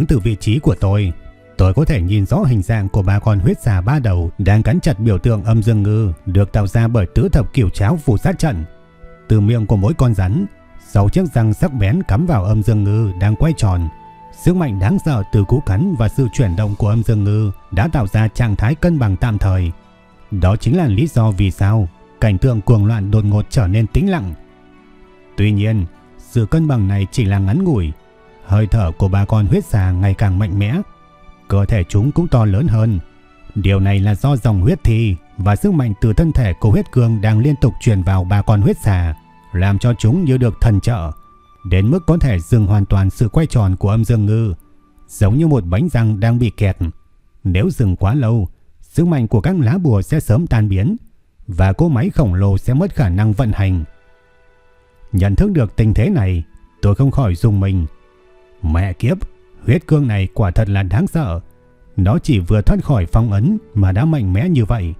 Đứng từ vị trí của tôi, tôi có thể nhìn rõ hình dạng của ba con huyết xà ba đầu đang cắn chặt biểu tượng âm dương ngư được tạo ra bởi tứ thập kiểu cháo phù sát trận. Từ miệng của mỗi con rắn, sáu chiếc răng sắc bén cắm vào âm dương ngư đang quay tròn. Sức mạnh đáng sợ từ cú cắn và sự chuyển động của âm dương ngư đã tạo ra trạng thái cân bằng tạm thời. Đó chính là lý do vì sao cảnh tượng cuồng loạn đột ngột trở nên tĩnh lặng. Tuy nhiên, sự cân bằng này chỉ là ngắn ngủi Hơi thở của ba con huyết xà ngày càng mạnh mẽ, cơ thể chúng cũng to lớn hơn. Điều này là do dòng huyết thi và sức mạnh từ thân thể của huyết cương đang liên tục truyền vào ba con huyết xà, làm cho chúng như được thần trợ, đến mức có thể dừng hoàn toàn sự quay tròn của âm dương ngư, giống như một bánh răng đang bị kẹt. Nếu dừng quá lâu, sức mạnh của các lá bùa sẽ sớm tan biến và cỗ máy khổng lồ sẽ mất khả năng vận hành. Nhận thức được tình thế này, tôi không khỏi dùng mình, Mẹ kiếp, huyết cương này quả thật là đáng sợ. Nó chỉ vừa thoát khỏi phong ấn mà đã mạnh mẽ như vậy.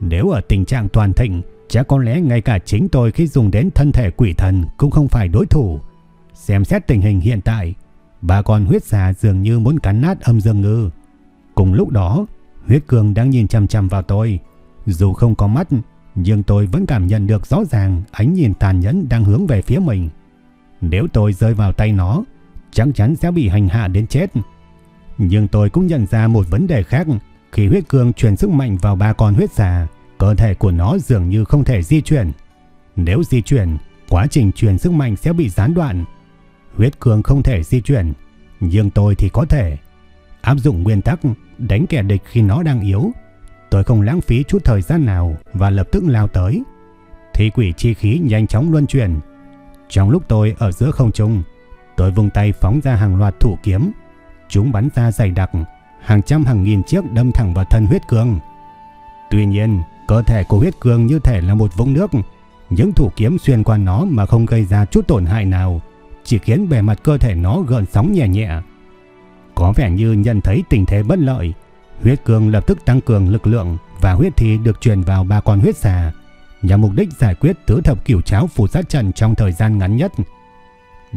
Nếu ở tình trạng toàn thịnh, chắc có lẽ ngay cả chính tôi khi dùng đến thân thể quỷ thần cũng không phải đối thủ. Xem xét tình hình hiện tại, bà con huyết xà dường như muốn cắn nát âm dương ngư. Cùng lúc đó, huyết cương đang nhìn chăm chăm vào tôi. Dù không có mắt, nhưng tôi vẫn cảm nhận được rõ ràng ánh nhìn tàn nhẫn đang hướng về phía mình. Nếu tôi rơi vào tay nó, chắc chắn sẽ bị hành hạ đến chết. Nhưng tôi cũng nhận ra một vấn đề khác, khi huyết cương truyền sức mạnh vào ba con huyết xà, cơ thể của nó dường như không thể di chuyển. Nếu di chuyển, quá trình truyền sức mạnh sẽ bị gián đoạn. Huyết cương không thể di chuyển, nhưng tôi thì có thể. Áp dụng nguyên tắc đánh kẻ địch khi nó đang yếu, tôi không lãng phí chút thời gian nào và lập tức lao tới. Thi quỷ chi khí nhanh chóng luân chuyển. Trong lúc tôi ở giữa không trung, Tôi vung tay phóng ra hàng loạt thủ kiếm. Chúng bắn ra dày đặc, hàng trăm hàng nghìn chiếc đâm thẳng vào thân huyết cương. Tuy nhiên, cơ thể của huyết cương như thể là một vũng nước. Những thủ kiếm xuyên qua nó mà không gây ra chút tổn hại nào, chỉ khiến bề mặt cơ thể nó gợn sóng nhẹ nhẹ. Có vẻ như nhận thấy tình thế bất lợi, huyết cương lập tức tăng cường lực lượng và huyết thi được truyền vào ba con huyết xà, nhằm mục đích giải quyết tứ thập cửu cháo phù sát trận trong thời gian ngắn nhất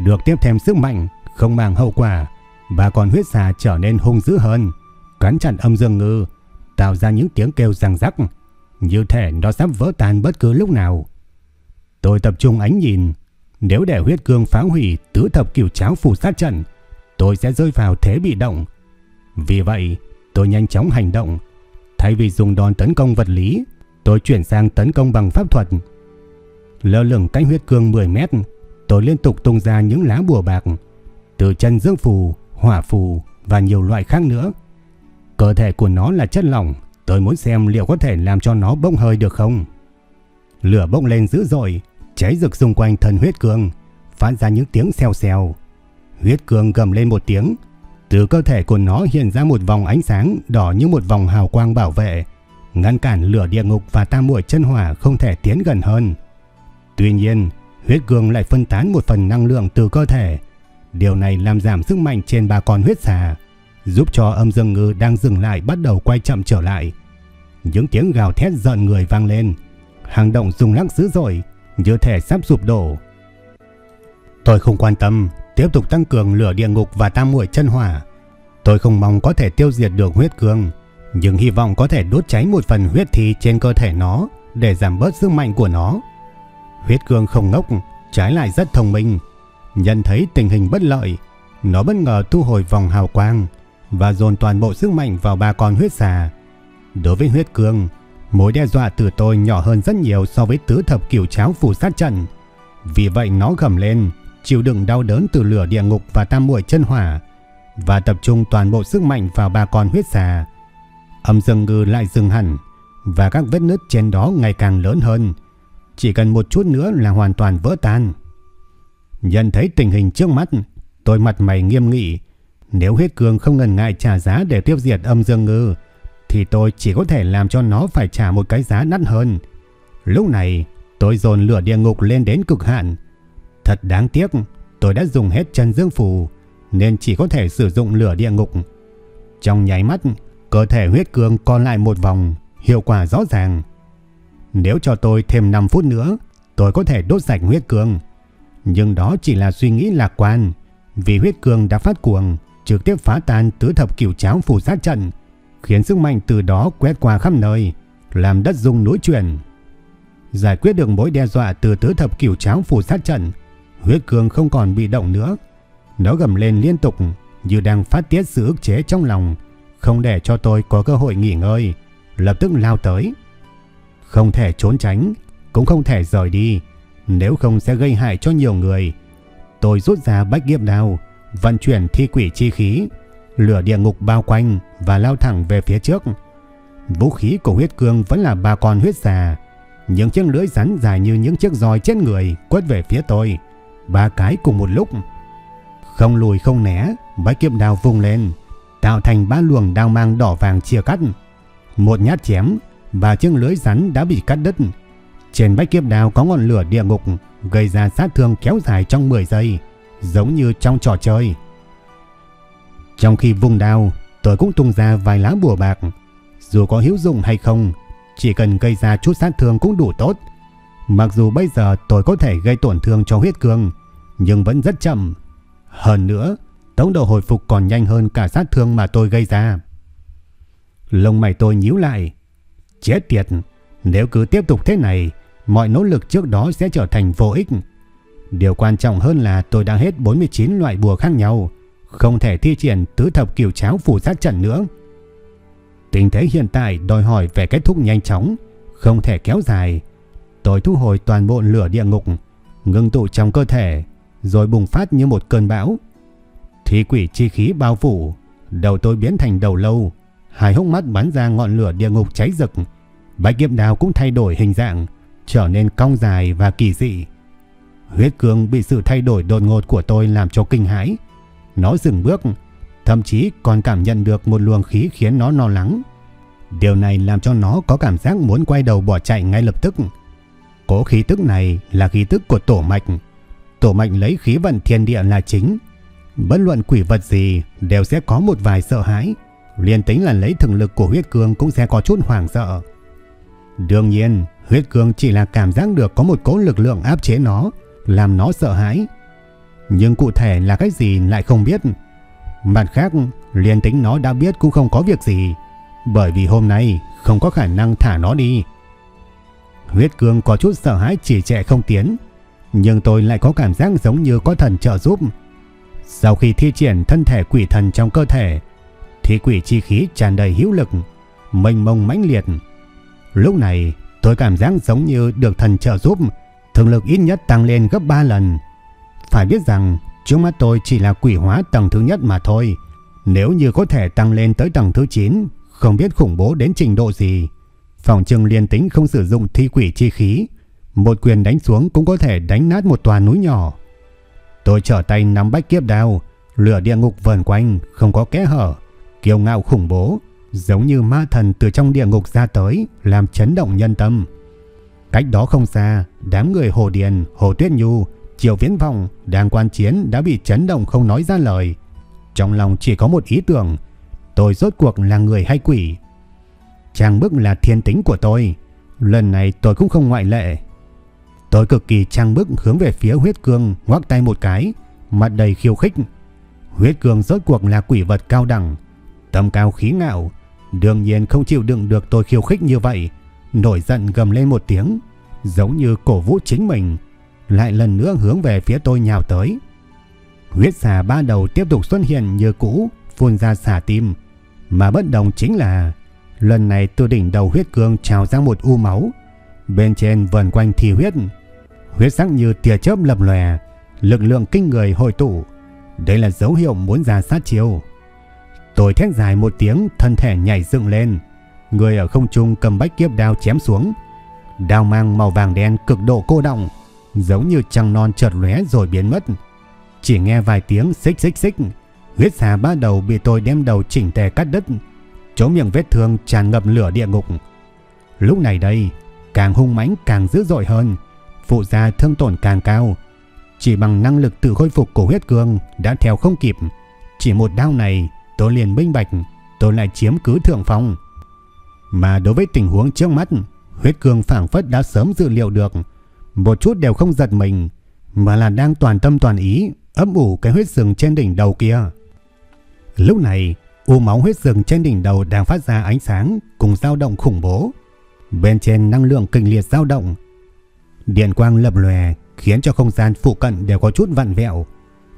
được tiếp thêm sức mạnh, không mang hậu quả, và còn huyết xà trở nên hung dữ hơn, cắn chặt âm dương ngư, tạo ra những tiếng kêu răng rắc, như thể nó sắp vỡ tan bất cứ lúc nào. Tôi tập trung ánh nhìn, nếu để huyết cương phá hủy tứ thập cửu cháo phù sát trận, tôi sẽ rơi vào thế bị động. Vì vậy, tôi nhanh chóng hành động, thay vì dùng đòn tấn công vật lý, tôi chuyển sang tấn công bằng pháp thuật. Lơ lửng cách huyết cương 10 mét, tôi liên tục tung ra những lá bùa bạc, từ chân dương phù, hỏa phù và nhiều loại khác nữa. Cơ thể của nó là chất lỏng, tôi muốn xem liệu có thể làm cho nó bốc hơi được không. Lửa bốc lên dữ dội, cháy rực xung quanh thân huyết cương, phát ra những tiếng xèo xèo. Huyết cương gầm lên một tiếng, từ cơ thể của nó hiện ra một vòng ánh sáng đỏ như một vòng hào quang bảo vệ, ngăn cản lửa địa ngục và tam muội chân hỏa không thể tiến gần hơn. Tuy nhiên, huyết gương lại phân tán một phần năng lượng từ cơ thể. Điều này làm giảm sức mạnh trên ba con huyết xà, giúp cho âm dương ngư đang dừng lại bắt đầu quay chậm trở lại. Những tiếng gào thét giận người vang lên, hàng động rung lắc dữ dội, như thể sắp sụp đổ. Tôi không quan tâm, tiếp tục tăng cường lửa địa ngục và tam muội chân hỏa. Tôi không mong có thể tiêu diệt được huyết cương, nhưng hy vọng có thể đốt cháy một phần huyết thi trên cơ thể nó để giảm bớt sức mạnh của nó. Huyết cương không ngốc, trái lại rất thông minh. Nhận thấy tình hình bất lợi, nó bất ngờ thu hồi vòng hào quang và dồn toàn bộ sức mạnh vào ba con huyết xà. Đối với huyết cương, mối đe dọa từ tôi nhỏ hơn rất nhiều so với tứ thập kiểu cháo phủ sát trận. Vì vậy nó gầm lên, chịu đựng đau đớn từ lửa địa ngục và tam muội chân hỏa và tập trung toàn bộ sức mạnh vào ba con huyết xà. Âm dương ngư lại dừng hẳn, và các vết nứt trên đó ngày càng lớn hơn. Chỉ cần một chút nữa là hoàn toàn vỡ tan. Nhận thấy tình hình trước mắt, tôi mặt mày nghiêm nghị. Nếu huyết cương không ngần ngại trả giá để tiêu diệt âm dương ngư, thì tôi chỉ có thể làm cho nó phải trả một cái giá đắt hơn. Lúc này, tôi dồn lửa địa ngục lên đến cực hạn. Thật đáng tiếc, tôi đã dùng hết chân dương phù, nên chỉ có thể sử dụng lửa địa ngục. Trong nháy mắt, cơ thể huyết cương còn lại một vòng, hiệu quả rõ ràng. Nếu cho tôi thêm 5 phút nữa, tôi có thể đốt sạch huyết cương. Nhưng đó chỉ là suy nghĩ lạc quan, vì huyết cương đã phát cuồng, trực tiếp phá tan tứ thập cửu cháo phù sát trận, khiến sức mạnh từ đó quét qua khắp nơi, làm đất rung núi chuyển. Giải quyết được mối đe dọa từ tứ thập cửu cháo phù sát trận, huyết cương không còn bị động nữa. Nó gầm lên liên tục như đang phát tiết sự ức chế trong lòng, không để cho tôi có cơ hội nghỉ ngơi, lập tức lao tới. Không thể trốn tránh, cũng không thể rời đi, nếu không sẽ gây hại cho nhiều người. Tôi rút ra bách nghiệp đao, vận chuyển thi quỷ chi khí, lửa địa ngục bao quanh và lao thẳng về phía trước. Vũ khí của huyết cương vẫn là ba con huyết xà, những chiếc lưỡi rắn dài như những chiếc roi trên người quất về phía tôi, ba cái cùng một lúc. Không lùi không né, bách kiếm đao vung lên, tạo thành ba luồng đao mang đỏ vàng chia cắt. Một nhát chém và chiếc lưới rắn đã bị cắt đứt. Trên bách kiếp đào có ngọn lửa địa ngục gây ra sát thương kéo dài trong 10 giây, giống như trong trò chơi. Trong khi vung đao, tôi cũng tung ra vài lá bùa bạc. Dù có hữu dụng hay không, chỉ cần gây ra chút sát thương cũng đủ tốt. Mặc dù bây giờ tôi có thể gây tổn thương cho huyết cương, nhưng vẫn rất chậm. Hơn nữa, tốc độ hồi phục còn nhanh hơn cả sát thương mà tôi gây ra. Lông mày tôi nhíu lại. Chết tiệt, nếu cứ tiếp tục thế này, mọi nỗ lực trước đó sẽ trở thành vô ích. Điều quan trọng hơn là tôi đã hết 49 loại bùa khác nhau, không thể thi triển tứ thập kiều cháo phù sát trận nữa. Tình thế hiện tại đòi hỏi về kết thúc nhanh chóng, không thể kéo dài. Tôi thu hồi toàn bộ lửa địa ngục, ngưng tụ trong cơ thể, rồi bùng phát như một cơn bão. thi quỷ chi khí bao phủ, đầu tôi biến thành đầu lâu, hai hốc mắt bắn ra ngọn lửa địa ngục cháy rực. Bạch kiếm đào cũng thay đổi hình dạng, trở nên cong dài và kỳ dị. Huyết cương bị sự thay đổi đột ngột của tôi làm cho kinh hãi. Nó dừng bước, thậm chí còn cảm nhận được một luồng khí khiến nó lo lắng. Điều này làm cho nó có cảm giác muốn quay đầu bỏ chạy ngay lập tức. Cố khí tức này là khí tức của tổ mạch. Tổ mạch lấy khí vận thiên địa là chính. Bất luận quỷ vật gì đều sẽ có một vài sợ hãi. Liên tính là lấy thực lực của huyết cương cũng sẽ có chút hoảng sợ. Đương nhiên, huyết cương chỉ là cảm giác được có một cỗ lực lượng áp chế nó, làm nó sợ hãi. Nhưng cụ thể là cái gì lại không biết. Mặt khác, liên tính nó đã biết cũng không có việc gì, bởi vì hôm nay không có khả năng thả nó đi. Huyết cương có chút sợ hãi chỉ trẻ không tiến, nhưng tôi lại có cảm giác giống như có thần trợ giúp. Sau khi thi triển thân thể quỷ thần trong cơ thể, thì quỷ chi khí tràn đầy hữu lực, mênh mông mãnh liệt. Lúc này, tôi cảm giác giống như được thần trợ giúp, thường lực ít nhất tăng lên gấp 3 lần. Phải biết rằng, trước mắt tôi chỉ là quỷ hóa tầng thứ nhất mà thôi. Nếu như có thể tăng lên tới tầng thứ 9, không biết khủng bố đến trình độ gì. Phòng trừng liên tính không sử dụng thi quỷ chi khí, một quyền đánh xuống cũng có thể đánh nát một tòa núi nhỏ. Tôi trở tay nắm bách kiếp đao, lửa địa ngục vần quanh, không có kẽ hở, kiêu ngạo khủng bố, giống như ma thần từ trong địa ngục ra tới, làm chấn động nhân tâm. Cách đó không xa, đám người Hồ Điền, Hồ Tuyết Nhu, Triều Viễn Vọng đang quan chiến đã bị chấn động không nói ra lời. Trong lòng chỉ có một ý tưởng, tôi rốt cuộc là người hay quỷ. Trang bức là thiên tính của tôi, lần này tôi cũng không ngoại lệ. Tôi cực kỳ trang bức hướng về phía huyết cương ngoắc tay một cái, mặt đầy khiêu khích. Huyết cương rốt cuộc là quỷ vật cao đẳng, tâm cao khí ngạo, đương nhiên không chịu đựng được tôi khiêu khích như vậy, nổi giận gầm lên một tiếng, giống như cổ vũ chính mình, lại lần nữa hướng về phía tôi nhào tới. Huyết xà ba đầu tiếp tục xuất hiện như cũ, phun ra xà tim, mà bất đồng chính là lần này từ đỉnh đầu huyết cương trào ra một u máu, bên trên vần quanh thi huyết, huyết sắc như tia chớp lập lòe, lực lượng kinh người hội tụ. Đây là dấu hiệu muốn ra sát chiêu. Tôi thét dài một tiếng, thân thể nhảy dựng lên. Người ở không trung cầm bách kiếp đao chém xuống. Đao mang màu vàng đen cực độ cô động, giống như trăng non chợt lóe rồi biến mất. Chỉ nghe vài tiếng xích xích xích, huyết xà ba đầu bị tôi đem đầu chỉnh tề cắt đứt, chỗ miệng vết thương tràn ngập lửa địa ngục. Lúc này đây, càng hung mãnh càng dữ dội hơn, phụ gia thương tổn càng cao. Chỉ bằng năng lực tự khôi phục của huyết cương đã theo không kịp, chỉ một đao này tôi liền minh bạch, tôi lại chiếm cứ thượng phong. Mà đối với tình huống trước mắt, huyết cương phảng phất đã sớm dự liệu được, một chút đều không giật mình, mà là đang toàn tâm toàn ý ấp ủ cái huyết rừng trên đỉnh đầu kia. Lúc này, u máu huyết rừng trên đỉnh đầu đang phát ra ánh sáng cùng dao động khủng bố. Bên trên năng lượng kinh liệt dao động. Điện quang lập lòe khiến cho không gian phụ cận đều có chút vặn vẹo.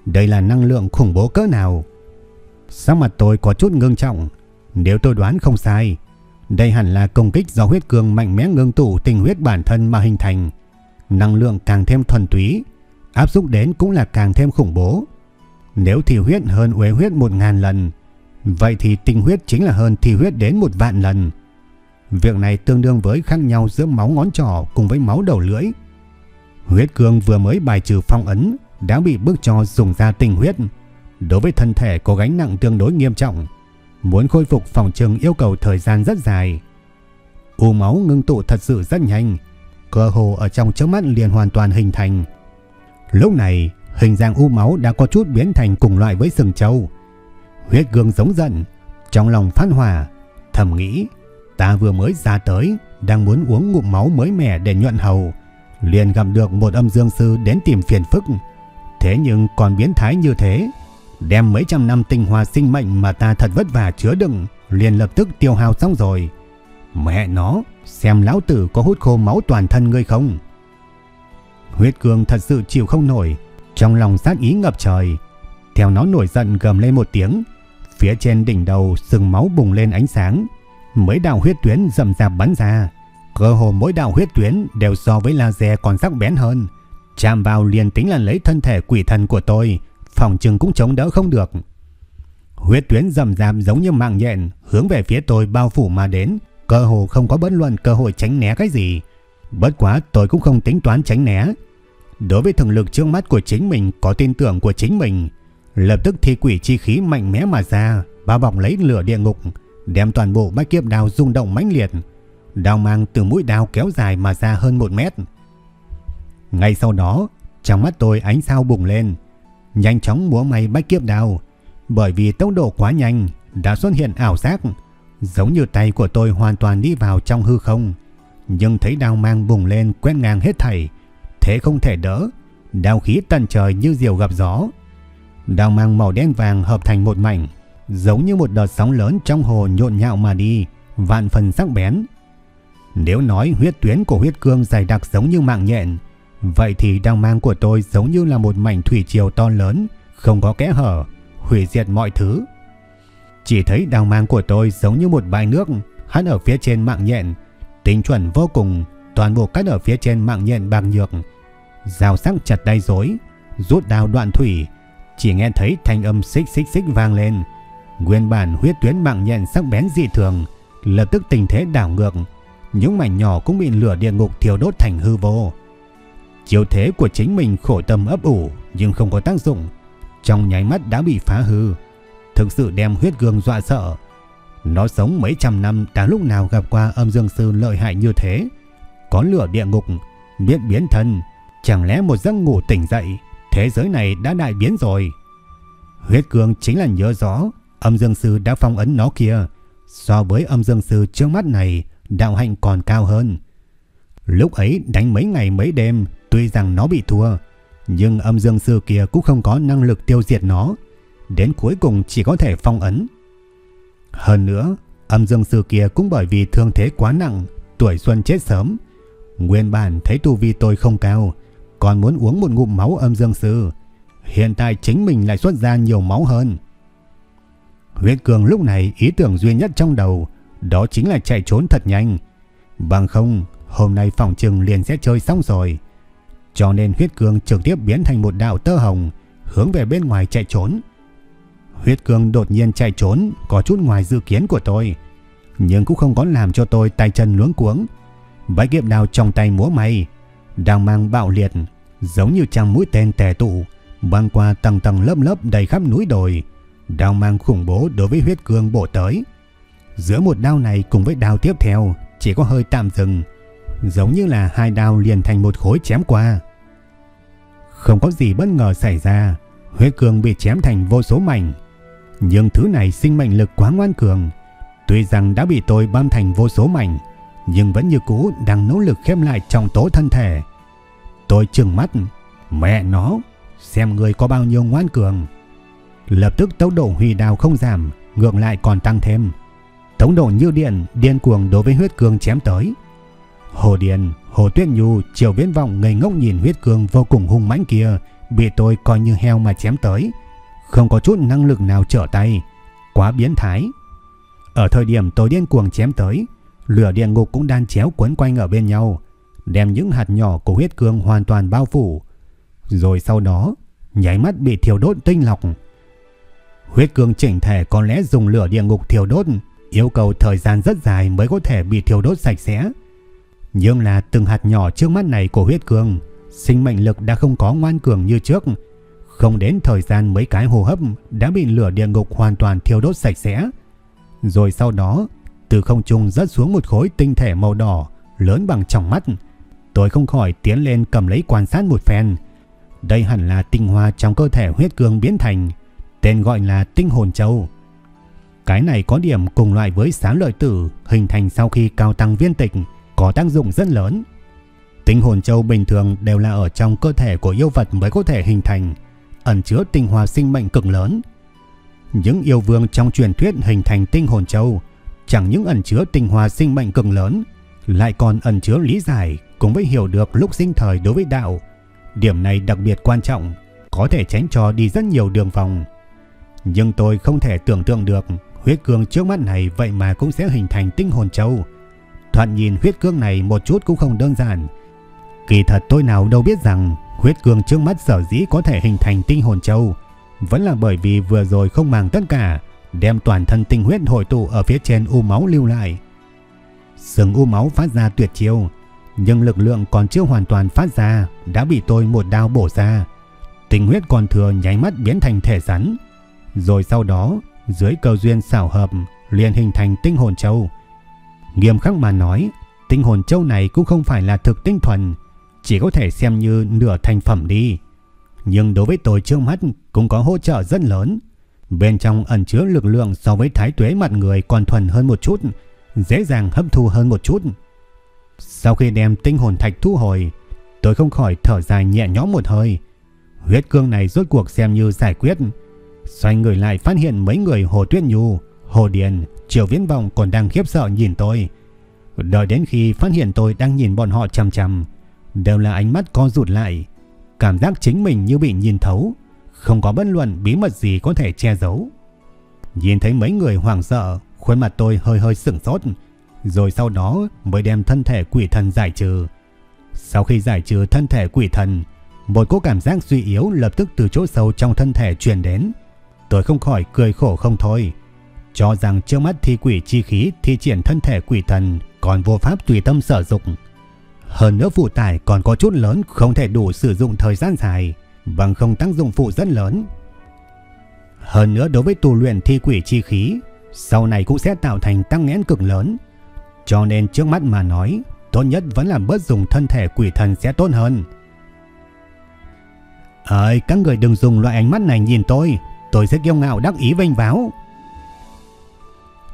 Đây là năng lượng khủng bố cỡ nào? Sắc mặt tôi có chút ngưng trọng. Nếu tôi đoán không sai, đây hẳn là công kích do huyết cương mạnh mẽ ngưng tụ tình huyết bản thân mà hình thành. Năng lượng càng thêm thuần túy, áp dụng đến cũng là càng thêm khủng bố. Nếu thì huyết hơn uế huyết một ngàn lần, vậy thì tinh huyết chính là hơn thì huyết đến một vạn lần. Việc này tương đương với khác nhau giữa máu ngón trỏ cùng với máu đầu lưỡi. Huyết cương vừa mới bài trừ phong ấn đã bị bức cho dùng ra tinh huyết. Đối với thân thể có gánh nặng tương đối nghiêm trọng, muốn khôi phục phòng trừng yêu cầu thời gian rất dài. U máu ngưng tụ thật sự rất nhanh, cơ hồ ở trong chớp mắt liền hoàn toàn hình thành. Lúc này, hình dạng u máu đã có chút biến thành cùng loại với sừng trâu. Huyết gương giống giận, trong lòng phát hỏa, thầm nghĩ, ta vừa mới ra tới, đang muốn uống ngụm máu mới mẻ để nhuận hầu, liền gặp được một âm dương sư đến tìm phiền phức. Thế nhưng còn biến thái như thế, đem mấy trăm năm tinh hoa sinh mệnh mà ta thật vất vả chứa đựng, liền lập tức tiêu hao xong rồi. Mẹ nó, xem lão tử có hút khô máu toàn thân ngươi không? Huyết cương thật sự chịu không nổi, trong lòng sát ý ngập trời. Theo nó nổi giận gầm lên một tiếng, phía trên đỉnh đầu sừng máu bùng lên ánh sáng, mấy đạo huyết tuyến rầm rạp bắn ra. Cơ hồ mỗi đạo huyết tuyến đều so với laser còn sắc bén hơn. Chạm vào liền tính là lấy thân thể quỷ thần của tôi, phòng trừng cũng chống đỡ không được. Huyết tuyến rầm rạp giống như mạng nhện hướng về phía tôi bao phủ mà đến, cơ hồ không có bất luận cơ hội tránh né cái gì. Bất quá tôi cũng không tính toán tránh né. Đối với thường lực trước mắt của chính mình có tin tưởng của chính mình, lập tức thi quỷ chi khí mạnh mẽ mà ra, bao bọc lấy lửa địa ngục, đem toàn bộ bách kiếp đao rung động mãnh liệt. Đao mang từ mũi đao kéo dài mà ra hơn một mét. Ngay sau đó, trong mắt tôi ánh sao bùng lên, nhanh chóng múa may bách kiếp đào, bởi vì tốc độ quá nhanh đã xuất hiện ảo giác, giống như tay của tôi hoàn toàn đi vào trong hư không, nhưng thấy đao mang bùng lên quét ngang hết thảy, thế không thể đỡ, đao khí tận trời như diều gặp gió. Đao mang màu đen vàng hợp thành một mảnh, giống như một đợt sóng lớn trong hồ nhộn nhạo mà đi, vạn phần sắc bén. Nếu nói huyết tuyến của huyết cương dày đặc giống như mạng nhện, vậy thì đao mang của tôi giống như là một mảnh thủy triều to lớn, không có kẽ hở, hủy diệt mọi thứ. Chỉ thấy đao mang của tôi giống như một bãi nước hắn ở phía trên mạng nhện, tinh chuẩn vô cùng, toàn bộ cắt ở phía trên mạng nhện bằng nhược. Rào sắc chặt đay rối, rút đao đoạn thủy, chỉ nghe thấy thanh âm xích xích xích vang lên. Nguyên bản huyết tuyến mạng nhện sắc bén dị thường, lập tức tình thế đảo ngược, những mảnh nhỏ cũng bị lửa địa ngục thiêu đốt thành hư vô chiếu thế của chính mình khổ tâm ấp ủ nhưng không có tác dụng, trong nháy mắt đã bị phá hư, thực sự đem huyết gương dọa sợ. Nó sống mấy trăm năm đã lúc nào gặp qua âm dương sư lợi hại như thế, có lửa địa ngục, biết biến thân, chẳng lẽ một giấc ngủ tỉnh dậy, thế giới này đã đại biến rồi. Huyết cương chính là nhớ rõ, âm dương sư đã phong ấn nó kia, so với âm dương sư trước mắt này, đạo hạnh còn cao hơn. Lúc ấy đánh mấy ngày mấy đêm, tuy rằng nó bị thua, nhưng âm dương sư kia cũng không có năng lực tiêu diệt nó, đến cuối cùng chỉ có thể phong ấn. Hơn nữa, âm dương sư kia cũng bởi vì thương thế quá nặng, tuổi xuân chết sớm, Nguyên bản thấy tu vi tôi không cao, còn muốn uống một ngụm máu âm dương sư. Hiện tại chính mình lại xuất ra nhiều máu hơn. Huyết Cường lúc này ý tưởng duy nhất trong đầu đó chính là chạy trốn thật nhanh. Bằng không, hôm nay phòng trừng liền sẽ chơi xong rồi. Cho nên huyết cương trực tiếp biến thành một đạo tơ hồng, hướng về bên ngoài chạy trốn. Huyết cương đột nhiên chạy trốn, có chút ngoài dự kiến của tôi. nhưng cũng không có làm cho tôi tay chân luống cuống. Bãi kiệm đào trong tay múa may, đang mang bạo liệt, giống như trăm mũi tên tè tụ, băng qua tầng tầng lớp lớp đầy khắp núi đồi, Đao mang khủng bố đối với huyết cương bổ tới. Giữa một đao này cùng với đao tiếp theo chỉ có hơi tạm dừng, giống như là hai đao liền thành một khối chém qua. Không có gì bất ngờ xảy ra, huyết cương bị chém thành vô số mảnh, nhưng thứ này sinh mệnh lực quá ngoan cường, tuy rằng đã bị tôi băm thành vô số mảnh, nhưng vẫn như cũ đang nỗ lực khép lại trong tố thân thể. Tôi trừng mắt, mẹ nó, xem người có bao nhiêu ngoan cường. Lập tức tốc độ huy đào không giảm, ngược lại còn tăng thêm. Tốc độ như điện, điên cuồng đối với huyết cương chém tới. Hồ Điền, Hồ Tuyết Nhu, Triều Viễn Vọng ngây ngốc nhìn huyết cương vô cùng hung mãnh kia, bị tôi coi như heo mà chém tới. Không có chút năng lực nào trở tay, quá biến thái. Ở thời điểm tôi điên cuồng chém tới, lửa địa ngục cũng đan chéo quấn quanh ở bên nhau, đem những hạt nhỏ của huyết cương hoàn toàn bao phủ. Rồi sau đó, nháy mắt bị thiêu đốt tinh lọc. Huyết cương chỉnh thể có lẽ dùng lửa địa ngục thiêu đốt, yêu cầu thời gian rất dài mới có thể bị thiêu đốt sạch sẽ. Nhưng là từng hạt nhỏ trước mắt này của huyết cường sinh mệnh lực đã không có ngoan cường như trước. Không đến thời gian mấy cái hô hấp đã bị lửa địa ngục hoàn toàn thiêu đốt sạch sẽ. Rồi sau đó, từ không trung rớt xuống một khối tinh thể màu đỏ, lớn bằng tròng mắt. Tôi không khỏi tiến lên cầm lấy quan sát một phen. Đây hẳn là tinh hoa trong cơ thể huyết cương biến thành, tên gọi là tinh hồn châu. Cái này có điểm cùng loại với sáng lợi tử hình thành sau khi cao tăng viên tịch, có tác dụng rất lớn. Tinh hồn châu bình thường đều là ở trong cơ thể của yêu vật mới có thể hình thành, ẩn chứa tinh hoa sinh mệnh cực lớn. Những yêu vương trong truyền thuyết hình thành tinh hồn châu chẳng những ẩn chứa tinh hoa sinh mệnh cực lớn, lại còn ẩn chứa lý giải cùng với hiểu được lúc sinh thời đối với đạo. Điểm này đặc biệt quan trọng, có thể tránh cho đi rất nhiều đường vòng. Nhưng tôi không thể tưởng tượng được huyết cương trước mắt này vậy mà cũng sẽ hình thành tinh hồn châu. Thoạt nhìn huyết cương này một chút cũng không đơn giản. Kỳ thật tôi nào đâu biết rằng huyết cương trước mắt sở dĩ có thể hình thành tinh hồn châu vẫn là bởi vì vừa rồi không màng tất cả, đem toàn thân tinh huyết hội tụ ở phía trên u máu lưu lại. Sừng u máu phát ra tuyệt chiêu, nhưng lực lượng còn chưa hoàn toàn phát ra đã bị tôi một đao bổ ra. Tinh huyết còn thừa nháy mắt biến thành thể rắn. Rồi sau đó, dưới cầu duyên xảo hợp, liền hình thành tinh hồn châu. Nghiêm khắc mà nói, tinh hồn châu này cũng không phải là thực tinh thuần, chỉ có thể xem như nửa thành phẩm đi. Nhưng đối với tôi trước mắt cũng có hỗ trợ rất lớn. Bên trong ẩn chứa lực lượng so với thái tuế mặt người còn thuần hơn một chút, dễ dàng hấp thu hơn một chút. Sau khi đem tinh hồn thạch thu hồi, tôi không khỏi thở dài nhẹ nhõm một hơi. Huyết cương này rốt cuộc xem như giải quyết. Xoay người lại phát hiện mấy người Hồ Tuyết Nhu, Hồ Điền, Triều Viễn Vọng còn đang khiếp sợ nhìn tôi. Đợi đến khi phát hiện tôi đang nhìn bọn họ chằm chằm, đều là ánh mắt co rụt lại, cảm giác chính mình như bị nhìn thấu, không có bất luận bí mật gì có thể che giấu. Nhìn thấy mấy người hoảng sợ, khuôn mặt tôi hơi hơi sửng sốt, rồi sau đó mới đem thân thể quỷ thần giải trừ. Sau khi giải trừ thân thể quỷ thần, một cỗ cảm giác suy yếu lập tức từ chỗ sâu trong thân thể truyền đến. Tôi không khỏi cười khổ không thôi, cho rằng trước mắt thi quỷ chi khí thi triển thân thể quỷ thần còn vô pháp tùy tâm sở dụng. Hơn nữa phụ tải còn có chút lớn không thể đủ sử dụng thời gian dài, bằng không tác dụng phụ rất lớn. Hơn nữa đối với tu luyện thi quỷ chi khí, sau này cũng sẽ tạo thành tăng nghẽn cực lớn. Cho nên trước mắt mà nói, tốt nhất vẫn là bớt dùng thân thể quỷ thần sẽ tốt hơn. Ơi, các người đừng dùng loại ánh mắt này nhìn tôi, tôi sẽ kiêu ngạo đắc ý vênh váo.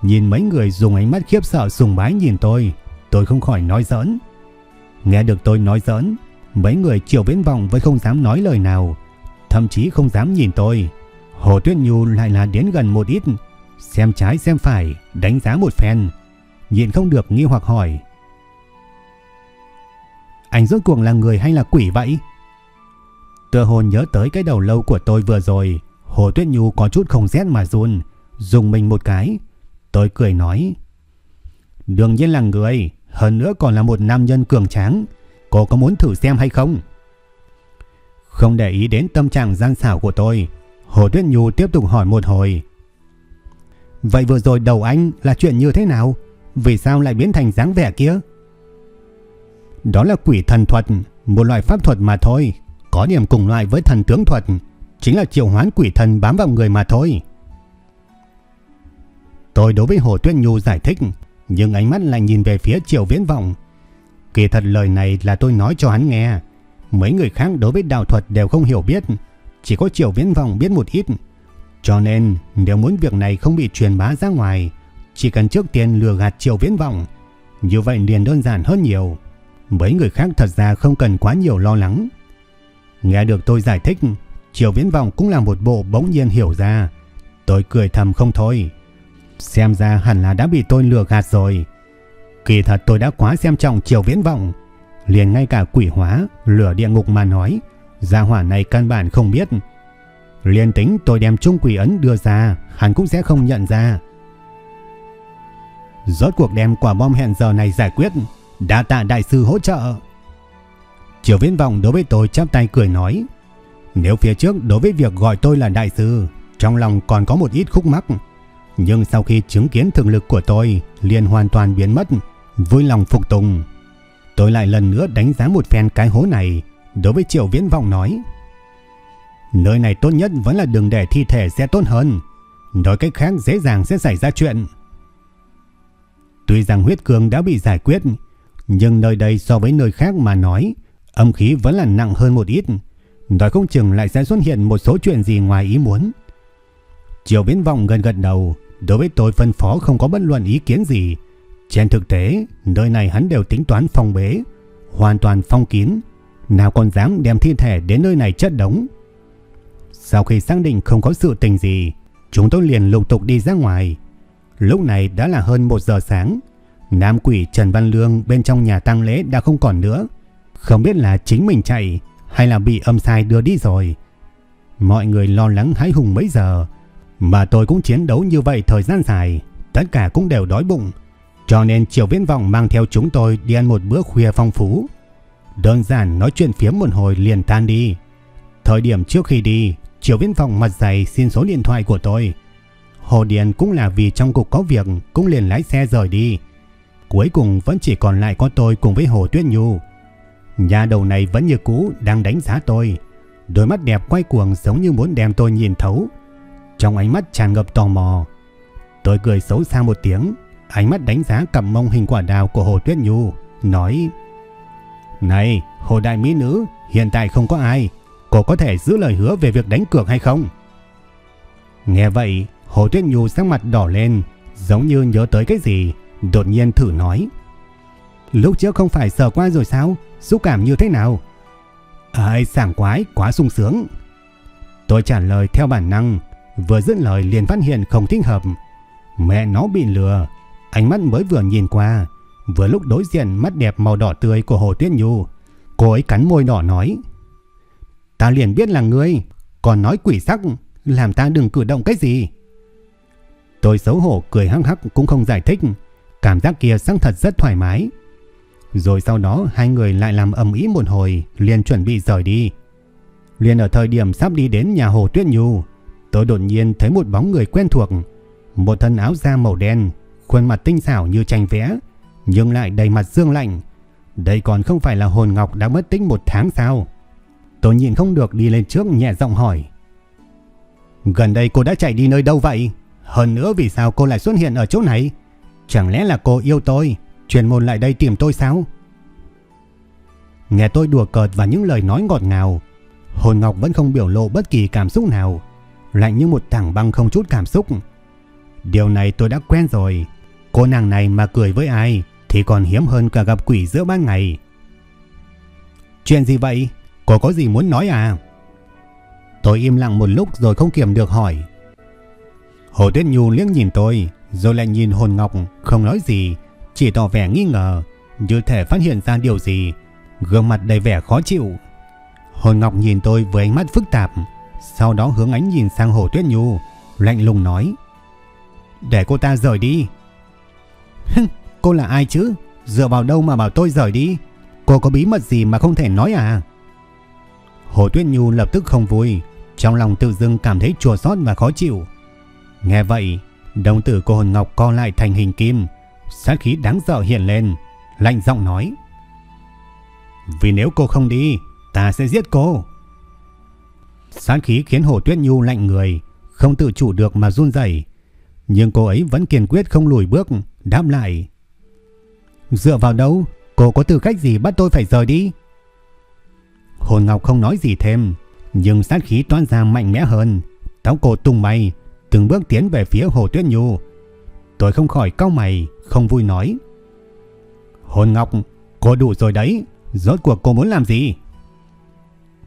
Nhìn mấy người dùng ánh mắt khiếp sợ sùng bái nhìn tôi, tôi không khỏi nói giỡn. Nghe được tôi nói giỡn, mấy người chiều viễn vọng vẫn không dám nói lời nào, thậm chí không dám nhìn tôi. Hồ Tuyết Nhu lại là đến gần một ít, xem trái xem phải, đánh giá một phen, nhìn không được nghi hoặc hỏi. Anh rốt cuộc là người hay là quỷ vậy? Tựa hồn nhớ tới cái đầu lâu của tôi vừa rồi, Hồ Tuyết Nhu có chút không rét mà run, dùng mình một cái. Tôi cười nói, đương nhiên là người, hơn nữa còn là một nam nhân cường tráng. Cô có muốn thử xem hay không? Không để ý đến tâm trạng gian xảo của tôi, Hồ Tuyết Nhu tiếp tục hỏi một hồi. Vậy vừa rồi đầu anh là chuyện như thế nào? Vì sao lại biến thành dáng vẻ kia? Đó là quỷ thần thuật, một loại pháp thuật mà thôi. Có điểm cùng loại với thần tướng thuật, chính là triệu hoán quỷ thần bám vào người mà thôi. Tôi đối với Hồ Tuyết Nhu giải thích, nhưng ánh mắt lại nhìn về phía Triệu Viễn Vọng. Kỳ thật lời này là tôi nói cho hắn nghe. Mấy người khác đối với đạo thuật đều không hiểu biết, chỉ có Triệu Viễn Vọng biết một ít. Cho nên nếu muốn việc này không bị truyền bá ra ngoài, chỉ cần trước tiên lừa gạt Triệu Viễn Vọng, như vậy liền đơn giản hơn nhiều. Mấy người khác thật ra không cần quá nhiều lo lắng. Nghe được tôi giải thích, Triệu Viễn Vọng cũng là một bộ bỗng nhiên hiểu ra. Tôi cười thầm không thôi. Xem ra hẳn là đã bị tôi lừa gạt rồi. Kỳ thật tôi đã quá xem trọng chiều Viễn Vọng. Liền ngay cả quỷ hóa, lửa địa ngục mà nói. Gia hỏa này căn bản không biết. Liên tính tôi đem trung quỷ ấn đưa ra, hắn cũng sẽ không nhận ra. Rốt cuộc đem quả bom hẹn giờ này giải quyết. Đa tạ đại sư hỗ trợ. chiều Viễn Vọng đối với tôi chắp tay cười nói. Nếu phía trước đối với việc gọi tôi là đại sư, trong lòng còn có một ít khúc mắc. Nhưng sau khi chứng kiến thực lực của tôi liền hoàn toàn biến mất, vui lòng phục tùng. Tôi lại lần nữa đánh giá một phen cái hố này, đối với Triệu Viễn Vọng nói. Nơi này tốt nhất vẫn là đừng để thi thể sẽ tốt hơn. Nói cách khác dễ dàng sẽ xảy ra chuyện. Tuy rằng huyết cương đã bị giải quyết, nhưng nơi đây so với nơi khác mà nói, âm khí vẫn là nặng hơn một ít. Nói không chừng lại sẽ xuất hiện một số chuyện gì ngoài ý muốn. Triệu Viễn Vọng gần gần đầu, Đối với tôi phân phó không có bất luận ý kiến gì. Trên thực tế, nơi này hắn đều tính toán phong bế, hoàn toàn phong kín. Nào còn dám đem thi thể đến nơi này chất đống. Sau khi xác định không có sự tình gì, chúng tôi liền lục tục đi ra ngoài. Lúc này đã là hơn 1 giờ sáng. Nam quỷ Trần Văn Lương bên trong nhà tang lễ đã không còn nữa. Không biết là chính mình chạy hay là bị âm sai đưa đi rồi. Mọi người lo lắng hãi hùng mấy giờ. Mà tôi cũng chiến đấu như vậy thời gian dài, tất cả cũng đều đói bụng. Cho nên Triều Viễn Vọng mang theo chúng tôi đi ăn một bữa khuya phong phú. Đơn giản nói chuyện phiếm một hồi liền tan đi. Thời điểm trước khi đi, Triều Viễn Vọng mặt dày xin số điện thoại của tôi. Hồ Điền cũng là vì trong cục có việc cũng liền lái xe rời đi. Cuối cùng vẫn chỉ còn lại có tôi cùng với Hồ Tuyết Nhu. Nhà đầu này vẫn như cũ đang đánh giá tôi. Đôi mắt đẹp quay cuồng giống như muốn đem tôi nhìn thấu. Trong ánh mắt tràn ngập tò mò, Tôi cười xấu xa một tiếng, Ánh mắt đánh giá cặp mông hình quả đào của Hồ Tuyết Nhu, Nói, Này, Hồ Đại Mỹ Nữ, Hiện tại không có ai, Cô có thể giữ lời hứa về việc đánh cược hay không? Nghe vậy, Hồ Tuyết Nhu sắc mặt đỏ lên, Giống như nhớ tới cái gì, Đột nhiên thử nói, Lúc trước không phải sờ qua rồi sao? Xúc cảm như thế nào? Ai sảng quái, quá sung sướng. Tôi trả lời theo bản năng Vừa dứt lời liền phát hiện không thích hợp. Mẹ nó bị lừa. Ánh mắt mới vừa nhìn qua. Vừa lúc đối diện mắt đẹp màu đỏ tươi của Hồ Tuyết Nhu. Cô ấy cắn môi đỏ nói. Ta liền biết là ngươi. Còn nói quỷ sắc. Làm ta đừng cử động cái gì. Tôi xấu hổ cười hăng hắc cũng không giải thích. Cảm giác kia sang thật rất thoải mái. Rồi sau đó hai người lại làm ầm ý một hồi, liền chuẩn bị rời đi. Liền ở thời điểm sắp đi đến nhà Hồ Tuyết Nhu Tôi đột nhiên thấy một bóng người quen thuộc, một thân áo da màu đen, khuôn mặt tinh xảo như tranh vẽ, nhưng lại đầy mặt dương lạnh. Đây còn không phải là hồn ngọc đã mất tích một tháng sao? Tôi nhìn không được đi lên trước nhẹ giọng hỏi. Gần đây cô đã chạy đi nơi đâu vậy? Hơn nữa vì sao cô lại xuất hiện ở chỗ này? Chẳng lẽ là cô yêu tôi, truyền môn lại đây tìm tôi sao? Nghe tôi đùa cợt và những lời nói ngọt ngào, hồn ngọc vẫn không biểu lộ bất kỳ cảm xúc nào lạnh như một tảng băng không chút cảm xúc. Điều này tôi đã quen rồi. Cô nàng này mà cười với ai thì còn hiếm hơn cả gặp quỷ giữa ban ngày. Chuyện gì vậy? Cô có gì muốn nói à? Tôi im lặng một lúc rồi không kiềm được hỏi. Hồ Tuyết Nhu liếc nhìn tôi, rồi lại nhìn hồn ngọc, không nói gì, chỉ tỏ vẻ nghi ngờ, như thể phát hiện ra điều gì, gương mặt đầy vẻ khó chịu. Hồn ngọc nhìn tôi với ánh mắt phức tạp, sau đó hướng ánh nhìn sang Hồ Tuyết Nhu, lạnh lùng nói. Để cô ta rời đi. cô là ai chứ? Dựa vào đâu mà bảo tôi rời đi? Cô có bí mật gì mà không thể nói à? Hồ Tuyết Nhu lập tức không vui, trong lòng tự dưng cảm thấy chua xót và khó chịu. Nghe vậy, đồng tử cô Hồn Ngọc co lại thành hình kim, sát khí đáng sợ hiện lên, lạnh giọng nói. Vì nếu cô không đi, ta sẽ giết cô. Sát khí khiến Hồ Tuyết Nhu lạnh người, không tự chủ được mà run rẩy, nhưng cô ấy vẫn kiên quyết không lùi bước, đáp lại. Dựa vào đâu? Cô có tư cách gì bắt tôi phải rời đi? Hồn Ngọc không nói gì thêm, nhưng sát khí toan ra mạnh mẽ hơn. Tóc cô tung bay, từng bước tiến về phía Hồ Tuyết Nhu. Tôi không khỏi cau mày, không vui nói. Hồn Ngọc, cô đủ rồi đấy, rốt cuộc cô muốn làm gì?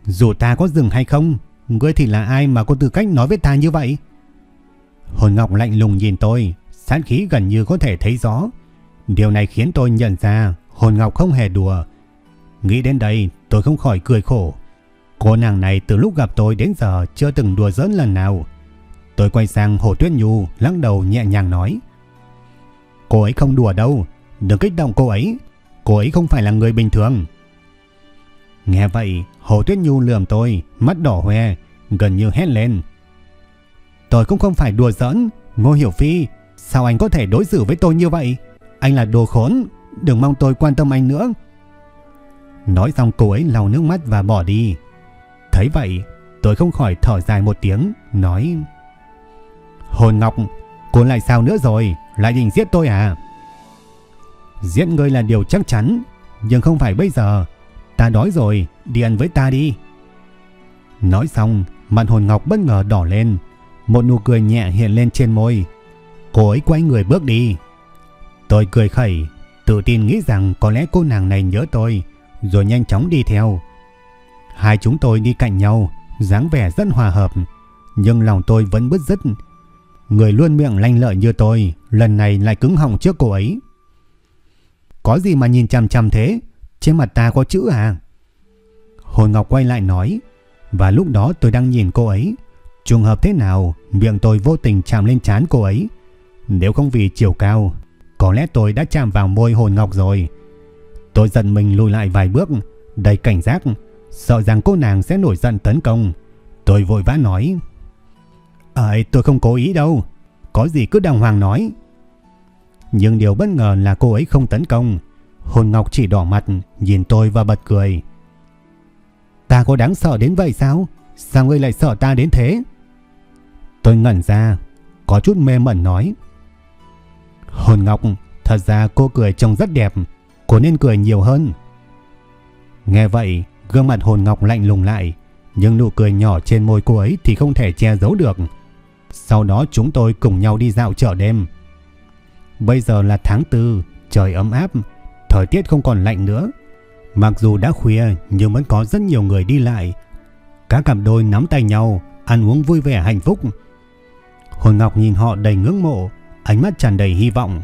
Dù ta có dừng hay không, ngươi thì là ai mà có tư cách nói với ta như vậy? Hồn Ngọc lạnh lùng nhìn tôi, sát khí gần như có thể thấy rõ. Điều này khiến tôi nhận ra Hồn Ngọc không hề đùa. Nghĩ đến đây tôi không khỏi cười khổ. Cô nàng này từ lúc gặp tôi đến giờ chưa từng đùa giỡn lần nào. Tôi quay sang Hồ Tuyết Nhu lắc đầu nhẹ nhàng nói. Cô ấy không đùa đâu, đừng kích động cô ấy. Cô ấy không phải là người bình thường. Nghe vậy, Hồ Tuyết Nhu lườm tôi, mắt đỏ hoe, gần như hét lên. Tôi cũng không phải đùa giỡn, Ngô Hiểu Phi, sao anh có thể đối xử với tôi như vậy? Anh là đồ khốn, đừng mong tôi quan tâm anh nữa. Nói xong cô ấy lau nước mắt và bỏ đi. Thấy vậy, tôi không khỏi thở dài một tiếng, nói Hồn Ngọc, cô lại sao nữa rồi, lại định giết tôi à? Giết ngươi là điều chắc chắn, nhưng không phải bây giờ. Ta đói rồi, đi ăn với ta đi. Nói xong, mặt hồn Ngọc bất ngờ đỏ lên, một nụ cười nhẹ hiện lên trên môi. Cô ấy quay người bước đi. Tôi cười khẩy, tự tin nghĩ rằng có lẽ cô nàng này nhớ tôi, rồi nhanh chóng đi theo. Hai chúng tôi đi cạnh nhau, dáng vẻ rất hòa hợp, nhưng lòng tôi vẫn bứt rứt. Người luôn miệng lanh lợi như tôi, lần này lại cứng họng trước cô ấy. Có gì mà nhìn chằm chằm thế? Trên mặt ta có chữ à? Hồn Ngọc quay lại nói, và lúc đó tôi đang nhìn cô ấy. Trùng hợp thế nào, miệng tôi vô tình chạm lên trán cô ấy. Nếu không vì chiều cao, có lẽ tôi đã chạm vào môi hồn Ngọc rồi. Tôi giận mình lùi lại vài bước, đầy cảnh giác, sợ rằng cô nàng sẽ nổi giận tấn công. Tôi vội vã nói. Ơi, tôi không cố ý đâu. Có gì cứ đàng hoàng nói. Nhưng điều bất ngờ là cô ấy không tấn công. Hồn Ngọc chỉ đỏ mặt, nhìn tôi và bật cười. Ta có đáng sợ đến vậy sao? Sao ngươi lại sợ ta đến thế? Tôi ngẩn ra, có chút mê mẩn nói. Hồn Ngọc, thật ra cô cười trông rất đẹp, cô nên cười nhiều hơn. Nghe vậy, gương mặt hồn Ngọc lạnh lùng lại, nhưng nụ cười nhỏ trên môi cô ấy thì không thể che giấu được. Sau đó chúng tôi cùng nhau đi dạo chợ đêm. Bây giờ là tháng 4, trời ấm áp, thời tiết không còn lạnh nữa. Mặc dù đã khuya nhưng vẫn có rất nhiều người đi lại. Các cặp đôi nắm tay nhau, ăn uống vui vẻ hạnh phúc. Hồn Ngọc nhìn họ đầy ngưỡng mộ, ánh mắt tràn đầy hy vọng.